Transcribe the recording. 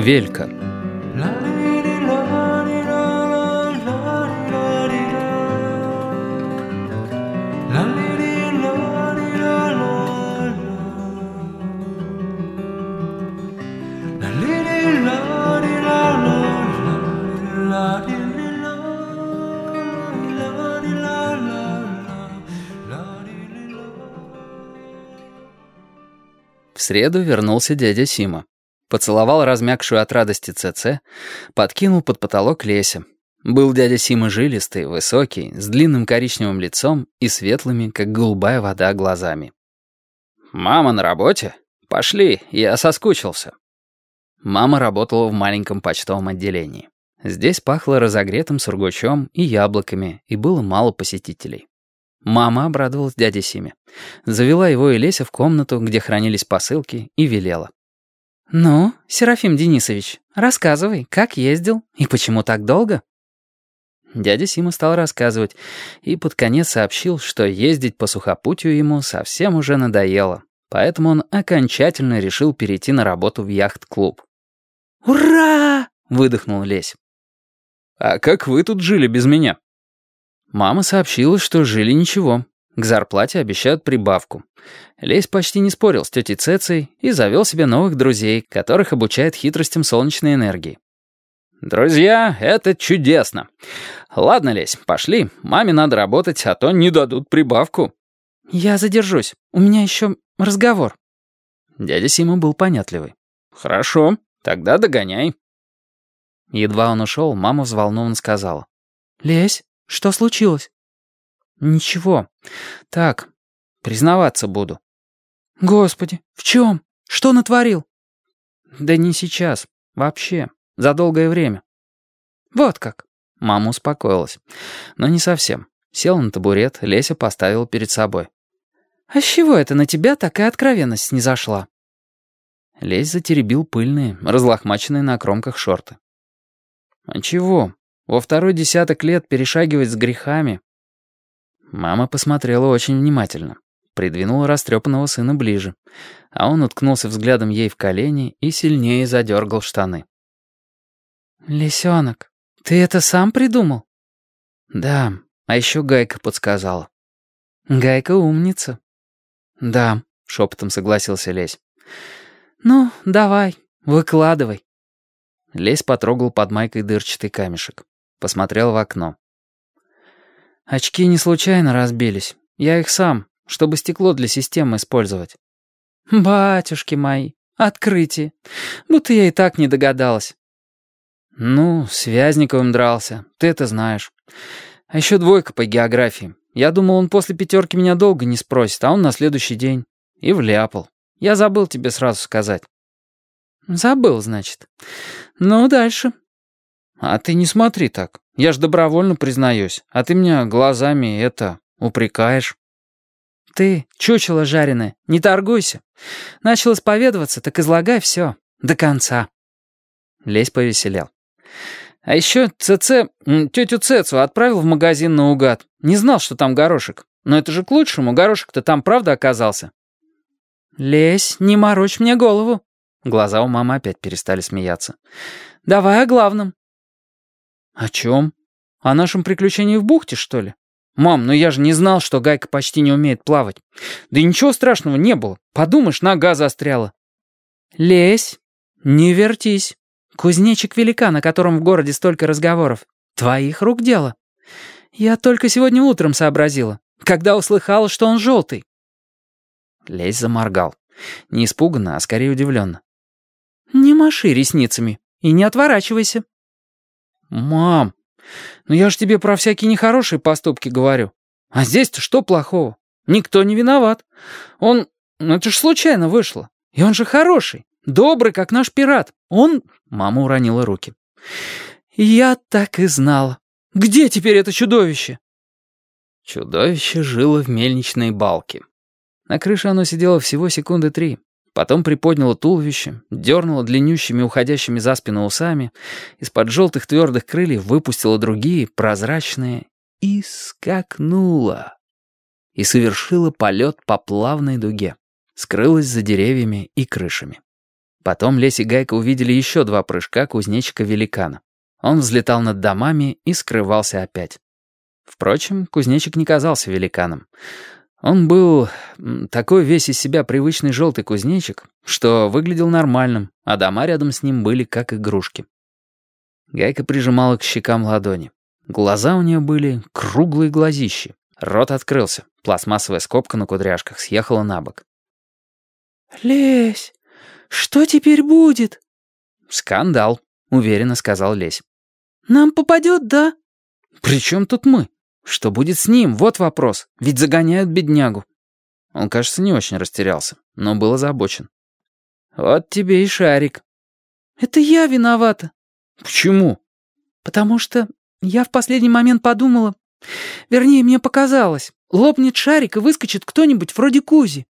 Велька. В среду вернулся дядя Сима. Поцеловал размягшую от радости ЦЦ, подкинул под потолок Леся. Был дядя Сима жилистый, высокий, с длинным коричневым лицом и светлыми, как голубая вода, глазами. «Мама на работе? Пошли, я соскучился». Мама работала в маленьком почтовом отделении. Здесь пахло разогретым сургучом и яблоками, и было мало посетителей. Мама обрадовалась дяде Симе. Завела его и Леся в комнату, где хранились посылки, и велела. «Ну, Серафим Денисович, рассказывай, как ездил и почему так долго?» Дядя Сима стал рассказывать и под конец сообщил, что ездить по сухопутью ему совсем уже надоело, поэтому он окончательно решил перейти на работу в яхт-клуб. «Ура!» — выдохнул Лесь. «А как вы тут жили без меня?» Мама сообщила, что жили ничего. К зарплате обещают прибавку. Лесь почти не спорил с тетей Цецей и завел себе новых друзей, которых обучает хитростям солнечной энергии. «Друзья, это чудесно. Ладно, Лесь, пошли. Маме надо работать, а то не дадут прибавку». «Я задержусь. У меня еще разговор». Дядя Сима был понятливый. «Хорошо, тогда догоняй». Едва он ушел, мама взволнованно сказала. «Лесь, что случилось?» «Ничего. Так, признаваться буду». «Господи, в чем? Что натворил?» «Да не сейчас. Вообще. За долгое время». «Вот как». Мама успокоилась. Но не совсем. Сел на табурет, Леся поставил перед собой. «А с чего это на тебя такая откровенность не зашла?» Лесь затеребил пыльные, разлохмаченные на кромках шорты. «А чего? Во второй десяток лет перешагивать с грехами. Мама посмотрела очень внимательно, придвинула растрепанного сына ближе, а он уткнулся взглядом ей в колени и сильнее задергал штаны. «Лисенок, ты это сам придумал?» «Да, а еще Гайка подсказала». «Гайка умница». «Да», — шепотом согласился Лесь. «Ну, давай, выкладывай». Лесь потрогал под майкой дырчатый камешек. Посмотрел в окно. «Очки не случайно разбились. Я их сам, чтобы стекло для системы использовать». «Батюшки мои, открытие. Будто я и так не догадалась». «Ну, с Вязниковым дрался, ты это знаешь. А еще двойка по географии. Я думал, он после пятерки меня долго не спросит, а он на следующий день. И вляпал. Я забыл тебе сразу сказать». «Забыл, значит. Ну, дальше». «А ты не смотри так. Я ж добровольно признаюсь, а ты меня глазами это упрекаешь». «Ты, чучело жареное, не торгуйся. Начал исповедоваться, так излагай все. До конца». Лесь повеселел. «А еще ЦЦ, тетю Цецу отправил в магазин наугад. Не знал, что там горошек. Но это же к лучшему, горошек-то там правда оказался». «Лесь, не морочь мне голову». Глаза у мамы опять перестали смеяться. «Давай о главном». «О чем? О нашем приключении в бухте, что ли? Мам, ну я же не знал, что Гайка почти не умеет плавать. Да ничего страшного не было. Подумаешь, нога застряла». «Лезь, не вертись. Кузнечик великан, о котором в городе столько разговоров. Твоих рук дело. Я только сегодня утром сообразила, когда услыхала, что он желтый». Лезь заморгал. Не испуганно, а скорее удивленно. «Не маши ресницами и не отворачивайся». «Мам, ну я же тебе про всякие нехорошие поступки говорю. А здесь-то что плохого? Никто не виноват. Он... Ну это ж случайно вышло. И он же хороший, добрый, как наш пират. Он...» Мама уронила руки. «Я так и знала. Где теперь это чудовище?» Чудовище жило в мельничной балке. На крыше оно сидело всего секунды три. Потом приподняло туловище, дернуло длиннющими уходящими за спину усами, из-под желтых твердых крыльев выпустило другие, прозрачные, и скакнуло. И совершило полет по плавной дуге. Скрылось за деревьями и крышами. Потом Лесь и Гайка увидели еще два прыжка кузнечика-великана. Он взлетал над домами и скрывался опять. Впрочем, кузнечик не казался великаном. Он был такой весь из себя привычный желтый кузнечик, что выглядел нормальным, а дома рядом с ним были как игрушки. Гайка прижимала к щекам ладони. Глаза у нее были круглые глазищи. Рот открылся, пластмассовая скобка на кудряшках съехала на бок. «Лесь, что теперь будет?» «Скандал», — уверенно сказал Лесь. «Нам попадет, да?» «При чем тут мы? Что будет с ним? Вот вопрос. Ведь загоняют беднягу». Он, кажется, не очень растерялся, но был озабочен. «Вот тебе и шарик». «Это я виновата». «Почему?» «Потому что я в последний момент подумала... Вернее, мне показалось, лопнет шарик и выскочит кто-нибудь вроде Кузи.